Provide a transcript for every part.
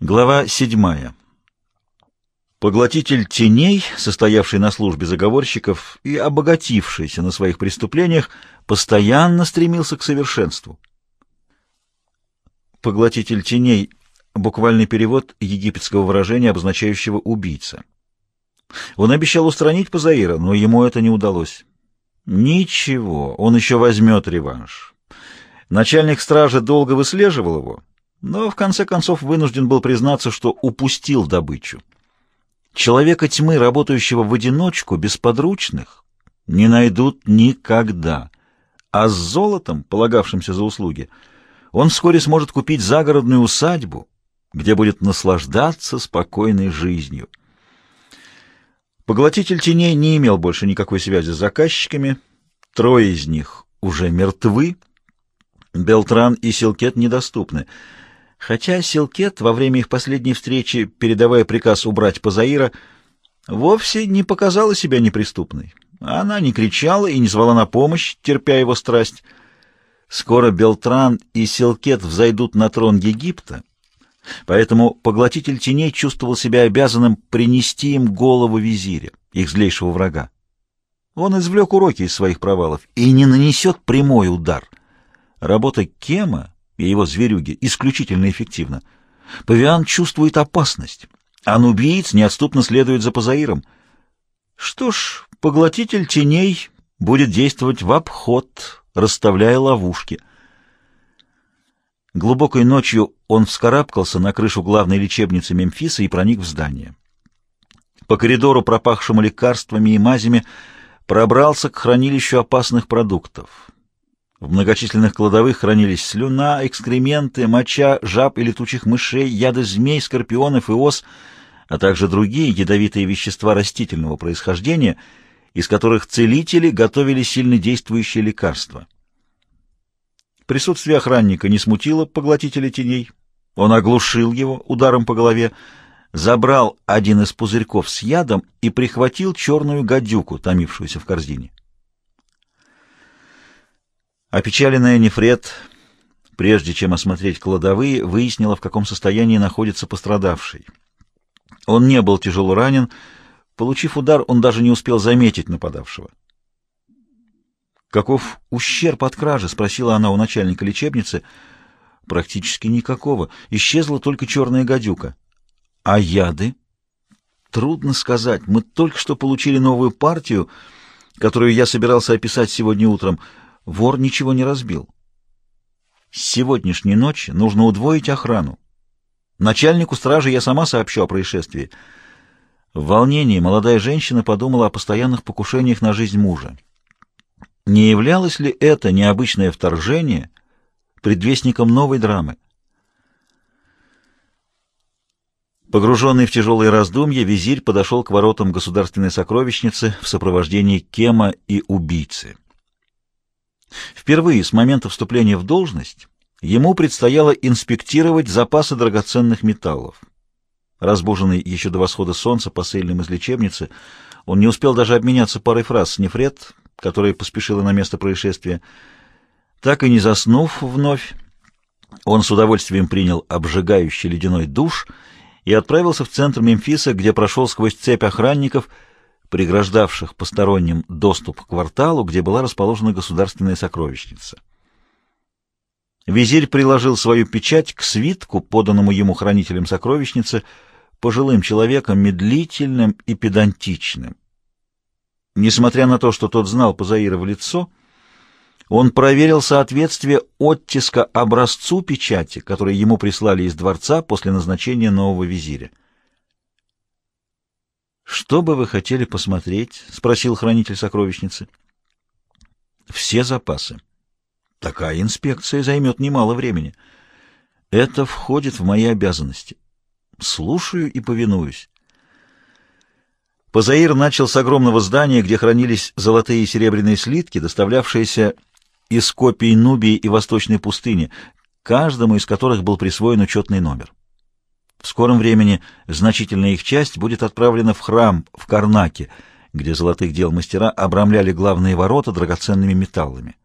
Глава седьмая. Поглотитель теней, состоявший на службе заговорщиков и обогатившийся на своих преступлениях, постоянно стремился к совершенству. Поглотитель теней — буквальный перевод египетского выражения, обозначающего «убийца». Он обещал устранить Пазаира, но ему это не удалось. Ничего, он еще возьмет реванш. Начальник стражи долго выслеживал его — но в конце концов вынужден был признаться, что упустил добычу. Человека тьмы, работающего в одиночку, без подручных, не найдут никогда. А с золотом, полагавшимся за услуги, он вскоре сможет купить загородную усадьбу, где будет наслаждаться спокойной жизнью. Поглотитель теней не имел больше никакой связи с заказчиками, трое из них уже мертвы, Белтран и Силкет недоступны — Хотя Силкет во время их последней встречи, передавая приказ убрать Пазаира, вовсе не показала себя неприступной. Она не кричала и не звала на помощь, терпя его страсть. Скоро Белтран и Силкет взойдут на трон Египта, поэтому поглотитель теней чувствовал себя обязанным принести им голову визиря, их злейшего врага. Он извлек уроки из своих провалов и не нанесет прямой удар. Работа Кема и его зверюги исключительно эффективно. Павиан чувствует опасность. Анубиец неотступно следует за Пазаиром. Что ж, поглотитель теней будет действовать в обход, расставляя ловушки. Глубокой ночью он вскарабкался на крышу главной лечебницы Мемфиса и проник в здание. По коридору, пропахшему лекарствами и мазями, пробрался к хранилищу опасных продуктов. В многочисленных кладовых хранились слюна, экскременты, моча, жаб и летучих мышей, яды змей, скорпионов и ос, а также другие ядовитые вещества растительного происхождения, из которых целители готовили сильнодействующие лекарства. Присутствие охранника не смутило поглотителя теней. Он оглушил его ударом по голове, забрал один из пузырьков с ядом и прихватил черную гадюку, томившуюся в корзине. Опечаленная Нефред, прежде чем осмотреть кладовые, выяснила, в каком состоянии находится пострадавший. Он не был тяжело ранен. Получив удар, он даже не успел заметить нападавшего. «Каков ущерб от кражи?» — спросила она у начальника лечебницы. «Практически никакого. Исчезла только черная гадюка». «А яды?» «Трудно сказать. Мы только что получили новую партию, которую я собирался описать сегодня утром». Вор ничего не разбил. С сегодняшней ночи нужно удвоить охрану. Начальнику стражи я сама сообщу о происшествии. В волнении молодая женщина подумала о постоянных покушениях на жизнь мужа. Не являлось ли это необычное вторжение предвестником новой драмы? Погруженный в тяжелые раздумья, визирь подошел к воротам государственной сокровищницы в сопровождении Кема и убийцы. Впервые с момента вступления в должность ему предстояло инспектировать запасы драгоценных металлов. Разбуженный еще до восхода солнца посыльным из лечебницы, он не успел даже обменяться парой фраз с Нефред, которая поспешила на место происшествия. Так и не заснув вновь, он с удовольствием принял обжигающий ледяной душ и отправился в центр Мемфиса, где прошел сквозь цепь охранников — преграждавших посторонним доступ к кварталу, где была расположена государственная сокровищница. Визирь приложил свою печать к свитку, поданному ему хранителем сокровищницы, пожилым человеком, медлительным и педантичным. Несмотря на то, что тот знал Пазаира в лицо, он проверил соответствие оттиска образцу печати, который ему прислали из дворца после назначения нового визиря. «Что бы вы хотели посмотреть?» — спросил хранитель сокровищницы. «Все запасы. Такая инспекция займет немало времени. Это входит в мои обязанности. Слушаю и повинуюсь». Позаир начал с огромного здания, где хранились золотые и серебряные слитки, доставлявшиеся из копий Нубии и Восточной пустыни, каждому из которых был присвоен учетный номер. В скором времени значительная их часть будет отправлена в храм в Карнаке, где золотых дел мастера обрамляли главные ворота драгоценными металлами.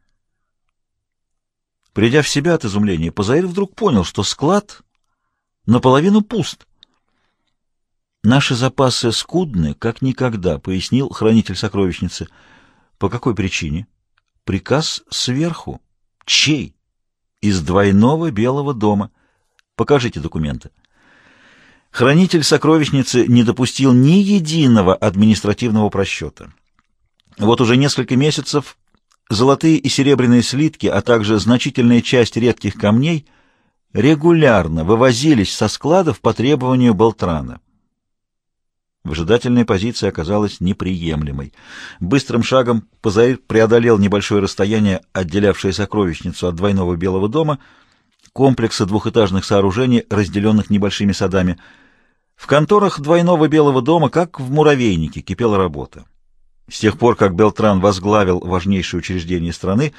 Придя в себя от изумления, Пазаир вдруг понял, что склад наполовину пуст. Наши запасы скудны, как никогда, пояснил хранитель сокровищницы. По какой причине? Приказ сверху. Чей? Из двойного белого дома. Покажите документы. Хранитель сокровищницы не допустил ни единого административного просчета. Вот уже несколько месяцев золотые и серебряные слитки, а также значительная часть редких камней регулярно вывозились со складов по требованию Болтрана. Выжидательная позиция оказалась неприемлемой. Быстрым шагом Пазаир преодолел небольшое расстояние, отделявшее сокровищницу от двойного Белого дома, комплекса двухэтажных сооружений, разделенных небольшими садами. В конторах двойного Белого дома, как в муравейнике, кипела работа. С тех пор, как Белтран возглавил важнейшее учреждение страны,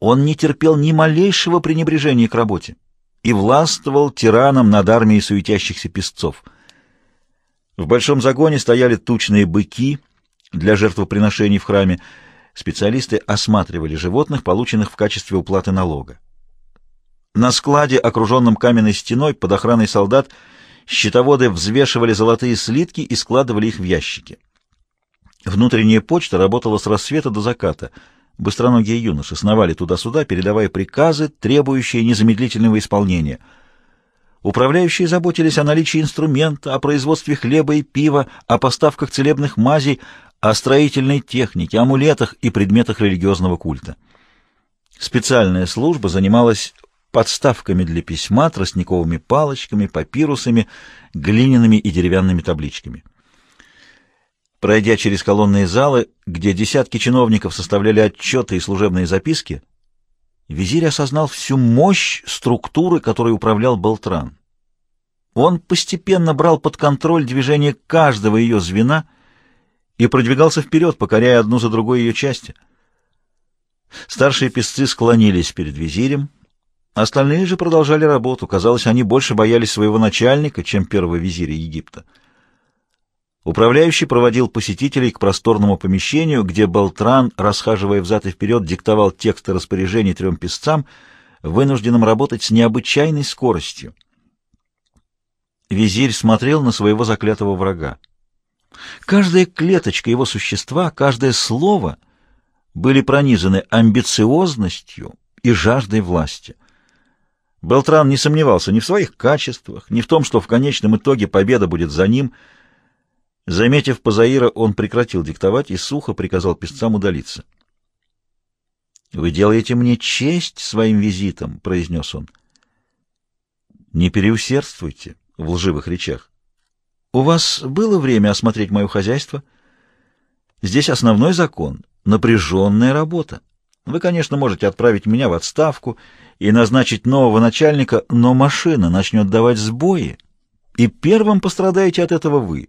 он не терпел ни малейшего пренебрежения к работе и властвовал тираном над армией суетящихся песцов. В большом загоне стояли тучные быки для жертвоприношений в храме. Специалисты осматривали животных, полученных в качестве уплаты налога. На складе, окруженном каменной стеной, под охраной солдат, счетоводы взвешивали золотые слитки и складывали их в ящики. Внутренняя почта работала с рассвета до заката. Быстроногие юноши сновали туда-сюда, передавая приказы, требующие незамедлительного исполнения. Управляющие заботились о наличии инструмента, о производстве хлеба и пива, о поставках целебных мазей, о строительной технике, амулетах и предметах религиозного культа. Специальная служба занималась подставками для письма, тростниковыми палочками, папирусами, глиняными и деревянными табличками. Пройдя через колонные залы, где десятки чиновников составляли отчеты и служебные записки, визирь осознал всю мощь структуры, которой управлял Болтран. Он постепенно брал под контроль движение каждого ее звена и продвигался вперед, покоряя одну за другой ее части. Старшие песцы склонились перед визирем, остальные же продолжали работу. Казалось, они больше боялись своего начальника, чем первого визиря Египта. Управляющий проводил посетителей к просторному помещению, где Болтран, расхаживая взад и вперед, диктовал тексты распоряжений трем писцам, вынужденным работать с необычайной скоростью. Визирь смотрел на своего заклятого врага. Каждая клеточка его существа, каждое слово были пронизаны амбициозностью и жаждой власти. Белтран не сомневался ни в своих качествах, ни в том, что в конечном итоге победа будет за ним — Заметив Пазаира, он прекратил диктовать и сухо приказал писцам удалиться. «Вы делаете мне честь своим визитом», — произнес он. «Не переусердствуйте в лживых речах. У вас было время осмотреть мое хозяйство? Здесь основной закон — напряженная работа. Вы, конечно, можете отправить меня в отставку и назначить нового начальника, но машина начнет давать сбои, и первым пострадаете от этого вы».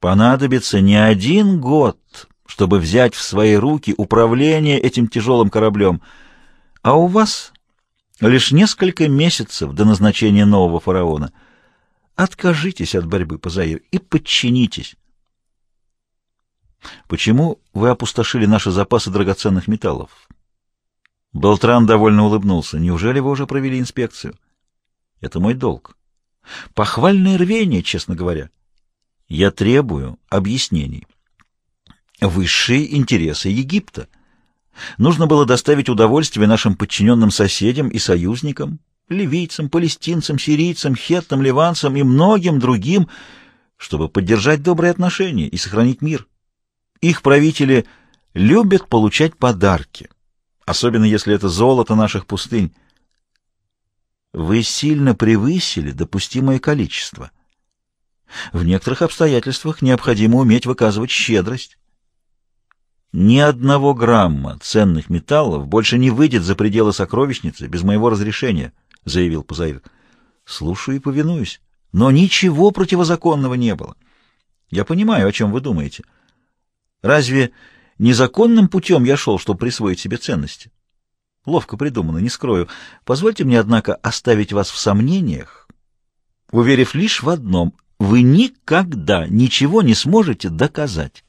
Понадобится не один год, чтобы взять в свои руки управление этим тяжелым кораблем, а у вас лишь несколько месяцев до назначения нового фараона. Откажитесь от борьбы, Пазаир, и подчинитесь. Почему вы опустошили наши запасы драгоценных металлов? Белтран довольно улыбнулся. Неужели вы уже провели инспекцию? Это мой долг. Похвальное рвение, честно говоря. Я требую объяснений. Высшие интересы Египта. Нужно было доставить удовольствие нашим подчиненным соседям и союзникам, ливийцам, палестинцам, сирийцам, хеттам, ливанцам и многим другим, чтобы поддержать добрые отношения и сохранить мир. Их правители любят получать подарки, особенно если это золото наших пустынь. Вы сильно превысили допустимое количество — в некоторых обстоятельствах необходимо уметь выказывать щедрость. Ни одного грамма ценных металлов больше не выйдет за пределы сокровищницы без моего разрешения, — заявил Пузаир. — Слушаю и повинуюсь. Но ничего противозаконного не было. Я понимаю, о чем вы думаете. Разве незаконным путем я шел, чтобы присвоить себе ценности? Ловко придумано, не скрою. Позвольте мне, однако, оставить вас в сомнениях, уверив лишь в одном вы никогда ничего не сможете доказать.